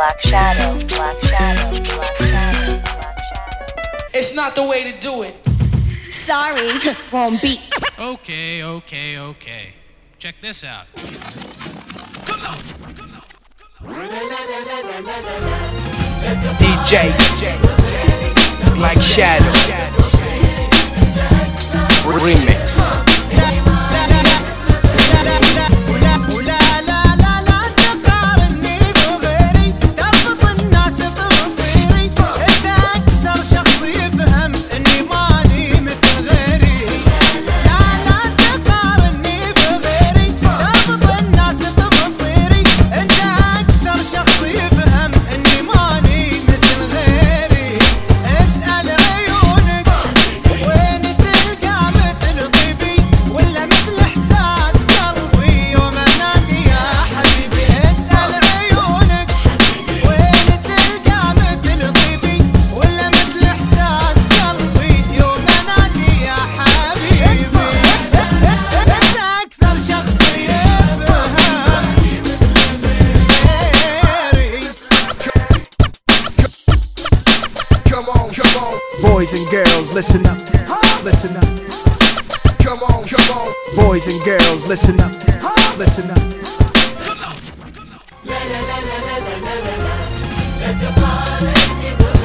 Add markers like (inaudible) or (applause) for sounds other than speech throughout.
Black Shadow, Black Shadow, Black Shadow, Black Shadow. It's not the way to do it. Sorry, (laughs) wrong beat. Okay, okay, okay. Check this out. Come on. DJ Black Shadow Remix Come on, come on. Boys and girls, listen up. Listen up. Come on, come on. Boys and girls, listen up. Listen up. Come on. Come on. La la la la la la la la. Let the party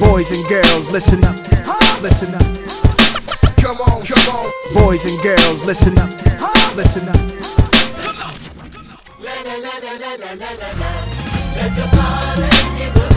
Boys and girls, listen up, listen up. Come on, come on. Boys and girls, listen up, listen up. Come on, come on. La la la la la la la la. Let the party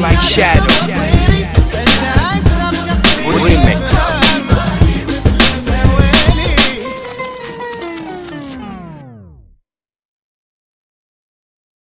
Like shadows.